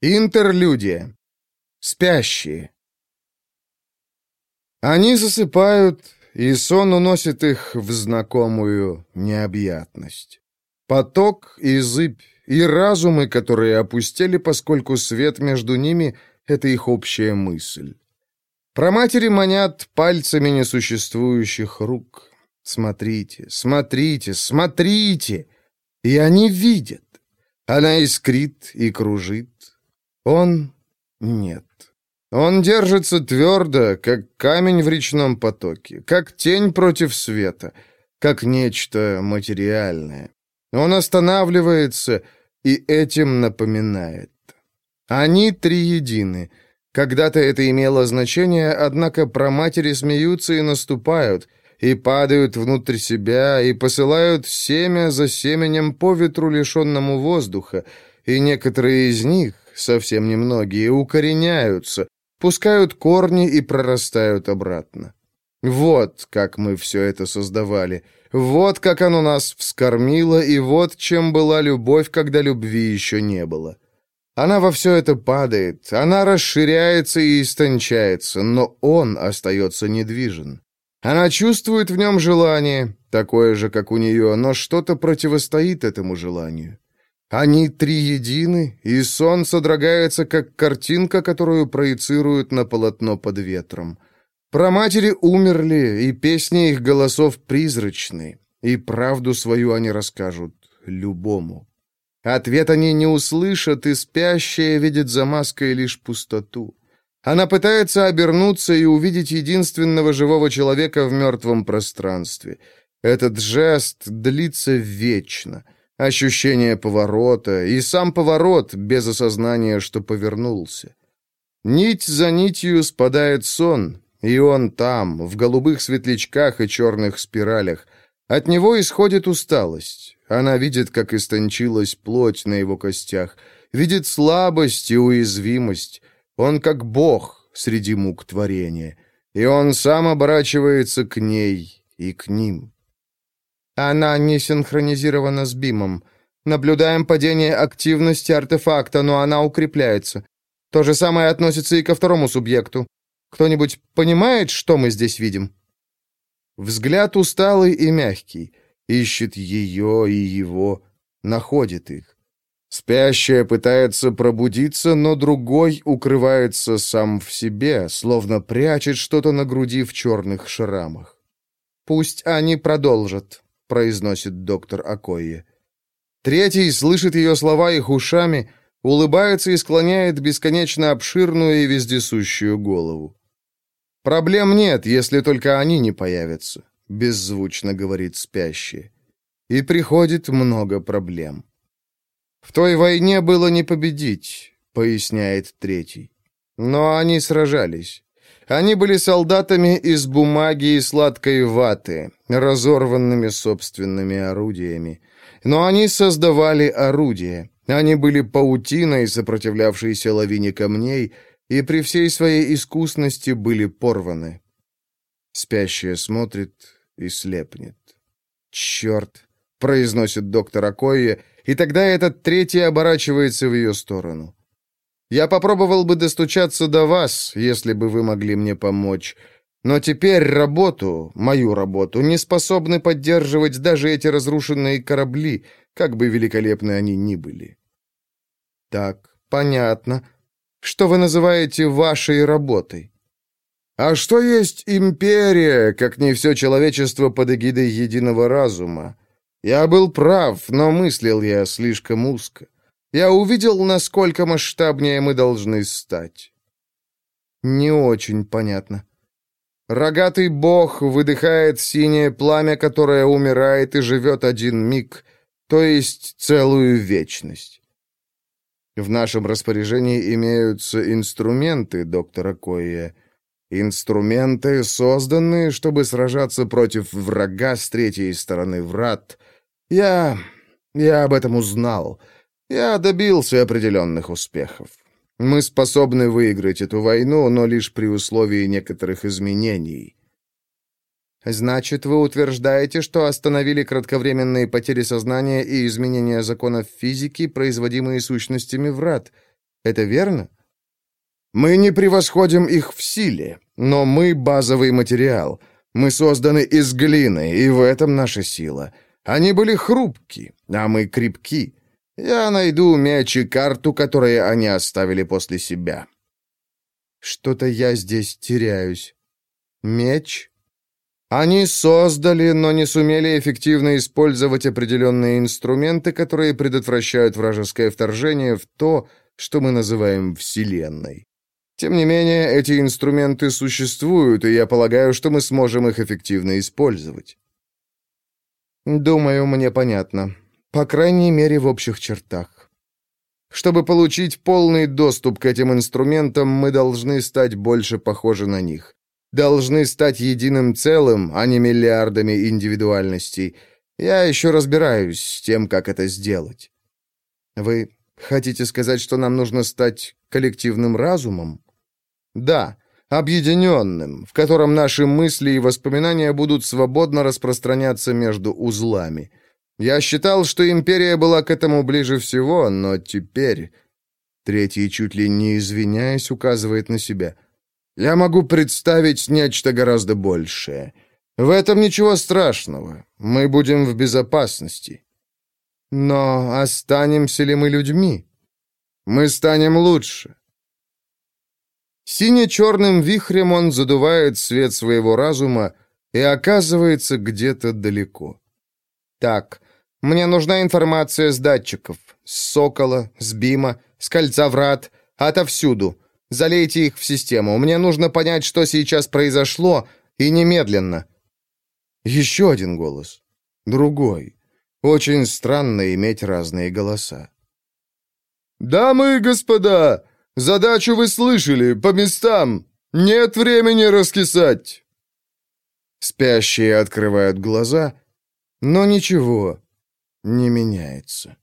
Интерлюдия. Спящие. Они засыпают, и сон уносит их в знакомую необъятность. Поток и зыбь, и разумы, которые опустели, поскольку свет между ними — это их общая мысль. Про матери манят пальцами несуществующих рук. Смотрите, смотрите, смотрите! И они видят. Она искрит и кружит, он нет. Он держится твердо, как камень в речном потоке, как тень против света, как нечто материальное. Он останавливается и этим напоминает. Они триедины. Когда-то это имело значение, однако про матери смеются и наступают, и падают внутрь себя, и посылают семя за семенем по ветру, лишенному воздуха, и некоторые из них, совсем немногие, укореняются, пускают корни и прорастают обратно. Вот как мы все это создавали. Вот как оно нас вскормило, и вот чем была любовь, когда любви еще не было. Она во все это падает, она расширяется и истончается, но он остается недвижен. Она чувствует в нем желание, такое же, как у нее, но что-то противостоит этому желанию. Они триедины, и сон содрогается, как картинка, которую проецируют на полотно под ветром. Про матери умерли, и песни их голосов призрачны, и правду свою они расскажут любому. Ответ они не услышат, и спящая видит за маской лишь пустоту. Она пытается обернуться и увидеть единственного живого человека в мертвом пространстве. Этот жест длится вечно — ощущение поворота и сам поворот без осознания, что повернулся. Нить за нитью спадает сон, и он там, в голубых светлячках и черных спиралях. От него исходит усталость. Она видит, как истончилась плоть на его костях, видит слабость и уязвимость. Он как бог среди мук творения, и он сам оборачивается к ней и к ним. Она не синхронизирована с БИМом. Наблюдаем падение активности артефакта, но она укрепляется. То же самое относится и ко второму субъекту. Кто-нибудь понимает, что мы здесь видим? Взгляд усталый и мягкий. Ищет ее и его, находит их. Спящая пытается пробудиться, но другой укрывается сам в себе, словно прячет что-то на груди в черных шрамах. Пусть они продолжат произносит доктор Акойе. Третий слышит ее слова их ушами, улыбается и склоняет бесконечно обширную и вездесущую голову. «Проблем нет, если только они не появятся», — беззвучно говорит спящий. И приходит много проблем. «В той войне было не победить», — поясняет третий. «Но они сражались. Они были солдатами из бумаги и сладкой ваты, разорванными собственными орудиями. Но они создавали орудия. Они были паутиной, сопротивлявшейся лавине камней, и при всей своей искусности были порваны. Спящая смотрит и слепнет. «Черт!» — произносит доктор Акойе, и тогда этот третий оборачивается в ее сторону. Я попробовал бы достучаться до вас, если бы вы могли мне помочь. Но теперь работу, мою работу, не способны поддерживать даже эти разрушенные корабли, как бы великолепны они ни были. Так, понятно. Что вы называете вашей работой? А что есть империя, как не все человечество под эгидой единого разума? Я был прав, но мыслил я слишком узко. Я увидел, насколько масштабнее мы должны стать. Не очень понятно. Рогатый бог выдыхает синее пламя, которое умирает и живет один миг, то есть целую вечность. В нашем распоряжении имеются инструменты доктора Коя. Инструменты, созданные, чтобы сражаться против врага с третьей стороны врат. Я... я об этом узнал. Я добился определенных успехов. Мы способны выиграть эту войну, но лишь при условии некоторых изменений. Значит, вы утверждаете, что остановили кратковременные потери сознания и изменения законов физики, производимые сущностями врат. Это верно? Мы не превосходим их в силе, но мы базовый материал. Мы созданы из глины, и в этом наша сила. Они были хрупки, а мы крепки. Я найду мяч и карту, которые они оставили после себя. Что-то я здесь теряюсь. Меч? Они создали, но не сумели эффективно использовать определенные инструменты, которые предотвращают вражеское вторжение в то, что мы называем Вселенной. Тем не менее, эти инструменты существуют, и я полагаю, что мы сможем их эффективно использовать. Думаю, мне понятно. По крайней мере, в общих чертах. Чтобы получить полный доступ к этим инструментам, мы должны стать больше похожи на них. Должны стать единым целым, а не миллиардами индивидуальностей. Я еще разбираюсь с тем, как это сделать. Вы хотите сказать, что нам нужно стать коллективным разумом? Да, объединенным, в котором наши мысли и воспоминания будут свободно распространяться между узлами. Я считал, что империя была к этому ближе всего, но теперь... Третий, чуть ли не извиняясь, указывает на себя. Я могу представить нечто гораздо большее. В этом ничего страшного. Мы будем в безопасности. Но останемся ли мы людьми? Мы станем лучше. Сине-черным вихрем он задувает свет своего разума и оказывается где-то далеко. Так, мне нужна информация с датчиков. С Сокола, с Бима, с Кольца Врат, отовсюду. Залейте их в систему. Мне нужно понять, что сейчас произошло, и немедленно. Еще один голос. Другой. Очень странно иметь разные голоса. «Дамы и господа, Задачу вы слышали, по местам! Нет времени раскисать!» Спящие открывают глаза, но ничего не меняется.